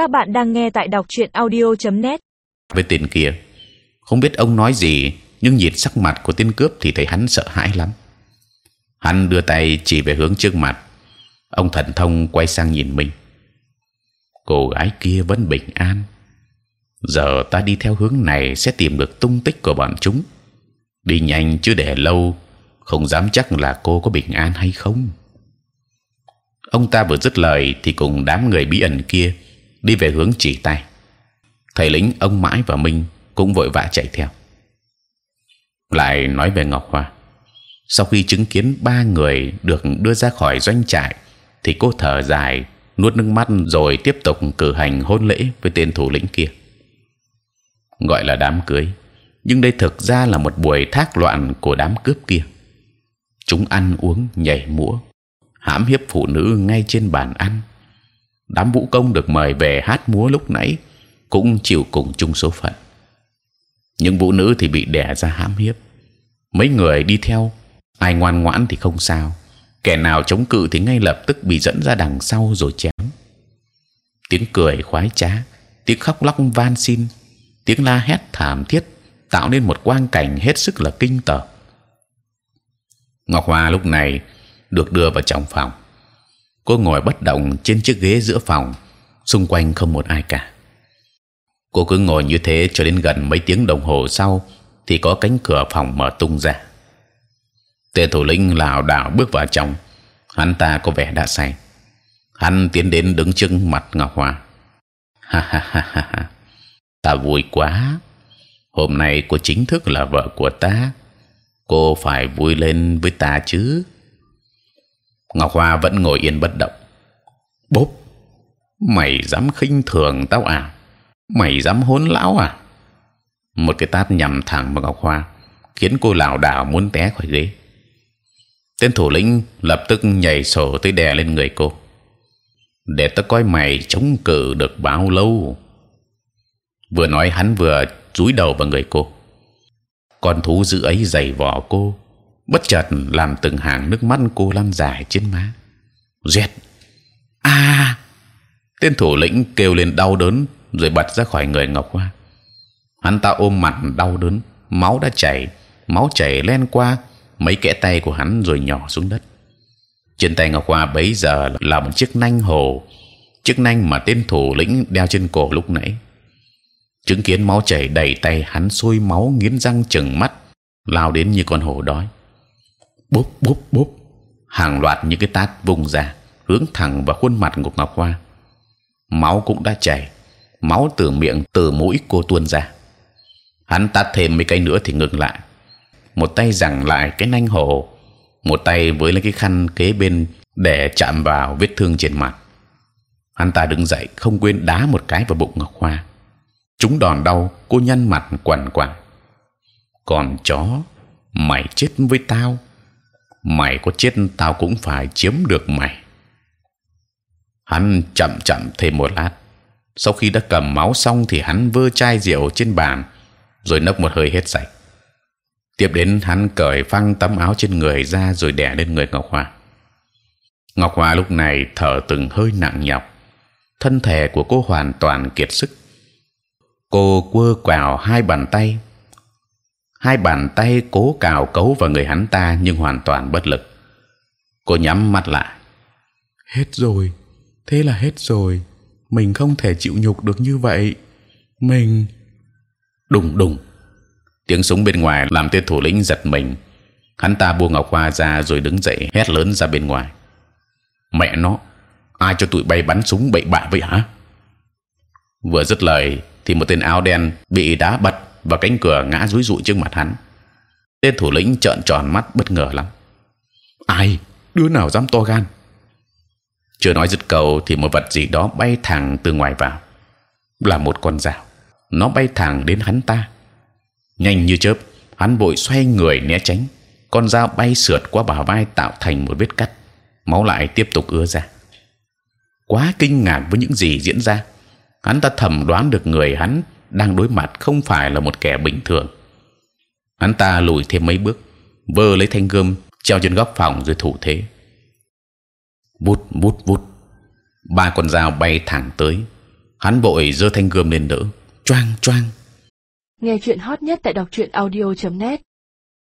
Các bạn đang nghe tại đọc truyện audio.net. với tên kia, không biết ông nói gì, nhưng nhìn sắc mặt của tên cướp thì thấy hắn sợ hãi lắm. Hắn đưa tay chỉ về hướng trước mặt. Ông thần thông quay sang nhìn mình. Cô gái kia vẫn bình an. Giờ ta đi theo hướng này sẽ tìm được tung tích của bọn chúng. Đi nhanh chứ để lâu, không dám chắc là cô có bình an hay không. Ông ta vừa dứt lời thì cùng đám người bí ẩn kia đi về hướng chỉ tay. Thầy lính, ông mãi và minh cũng vội vã chạy theo. Lại nói về ngọc hoa. Sau khi chứng kiến ba người được đưa ra khỏi doanh trại, thì cô thở dài, nuốt nước mắt rồi tiếp tục cử hành hôn lễ với tên thủ lĩnh kia. Gọi là đám cưới, nhưng đây thực ra là một buổi thác loạn của đám cướp kia. Chúng ăn uống, nhảy múa, hãm hiếp phụ nữ ngay trên bàn ăn đám vũ công được mời về hát múa lúc nãy cũng chịu cùng chung số phận. Những vũ nữ thì bị đè ra hãm hiếp. Mấy người đi theo, ai ngoan ngoãn thì không sao. Kẻ nào chống cự thì ngay lập tức bị dẫn ra đằng sau rồi chém. Tiếng cười khoái trá, tiếng khóc lóc van xin, tiếng la hét thảm thiết tạo nên một quang cảnh hết sức là kinh tởm. Ngọc Hoa lúc này được đưa vào trong phòng cô ngồi bất động trên chiếc ghế giữa phòng. Xung quanh không một ai cả. Cô cứ ngồi như thế cho đến gần mấy tiếng đồng hồ sau thì có cánh cửa phòng mở tung ra. Tên thủ lĩnh lảo đảo bước vào trong. Hắn ta có vẻ đã say. Hắn tiến đến đứng trước mặt ngọc hoa. Ha ha ha ha ha. Ta vui quá. Hôm nay cô chính thức là vợ của ta. Cô phải vui lên với ta chứ ngọc hoa vẫn ngồi yên bất động. Bốp, mày dám khinh thường tao à? Mày dám hôn lão à? Một cái tát nhằm thẳng vào ngọc hoa, khiến cô lảo đảo muốn té khỏi ghế. Tên thủ lĩnh lập tức nhảy sổ tới đè lên người cô. Để ta coi mày chống cự được bao lâu. Vừa nói hắn vừa cúi đầu vào người cô. Con thú dữ ấy giày vò cô bất chợt làm từng hàng nước mắt cô lăn dài trên má. Dẹt. A. Tên thủ lĩnh kêu lên đau đớn rồi bật ra khỏi người ngọc hoa. Hắn ta ôm mặt đau đớn, máu đã chảy, máu chảy len qua mấy kẽ tay của hắn rồi nhỏ xuống đất. Trên tay ngọc hoa bấy giờ là một chiếc nanh hồ, chiếc nanh mà tên thủ lĩnh đeo trên cổ lúc nãy. Chứng kiến máu chảy đầy tay hắn sôi máu nghiến răng chừng mắt, lao đến như con hổ đói bốp bốp bốp. Hàng loạt những cái tát vùng ra, hướng thẳng vào khuôn mặt của ngọc hoa. Máu cũng đã chảy, máu từ miệng, từ mũi cô tuôn ra. Hắn tát thêm mấy cái nữa thì ngừng lại. Một tay giằng lại cái nanh hổ, một tay với lấy cái khăn kế bên để chạm vào vết thương trên mặt. Hắn ta đứng dậy, không quên đá một cái vào bụng ngọc hoa. Chúng đòn đau, cô nhăn mặt quằn quằn còn chó, mày chết với tao mày có chết, tao cũng phải chiếm được mày. Hắn chậm chậm thêm một lát. Sau khi đã cầm máu xong thì hắn vơ chai rượu trên bàn, rồi nốc một hơi hết sạch. Tiếp đến hắn cởi phăng tấm áo trên người ra rồi đè lên người ngọc hoa ngọc hoa lúc này thở từng hơi nặng nhọc. Thân thể của cô hoàn toàn kiệt sức. Cô quơ quào hai bàn tay hai bàn tay cố cào cấu vào người hắn ta nhưng hoàn toàn bất lực. Cô nhắm mắt lại. Hết rồi. Thế là hết rồi. Mình không thể chịu nhục được như vậy. Mình đùng đùng. Tiếng súng bên ngoài làm tên thủ lĩnh giật mình. Hắn ta buông ngọc hoa ra rồi đứng dậy hét lớn ra bên ngoài. Mẹ nó ai cho tụi bay bắn súng bậy bạ vậy hả? Vừa dứt lời thì một tên áo đen bị đá bật và cánh cửa ngã rúi rụi trước mặt hắn. Tên thủ lĩnh trợn tròn mắt bất ngờ lắm. Ai? Đứa nào dám to gan? Chưa nói dứt câu thì một vật gì đó bay thẳng từ ngoài vào. Là một con dao. Nó bay thẳng đến hắn ta. Nhanh như chớp, hắn vội xoay người né tránh. Con dao bay sượt qua bả vai tạo thành một vết cắt. Máu lại tiếp tục ứa ra. Quá kinh ngạc với những gì diễn ra. Hắn ta thầm đoán được người hắn đang đối mặt không phải là một kẻ bình thường. Hắn ta lùi thêm mấy bước, vơ lấy thanh gươm, treo trên góc phòng rồi thủ thế. Vút vút vút. Ba con dao bay thẳng tới. Hắn vội giơ thanh gươm lên đỡ. Choang choang. Nghe chuyện hot nhất tại đọc truyện audio.net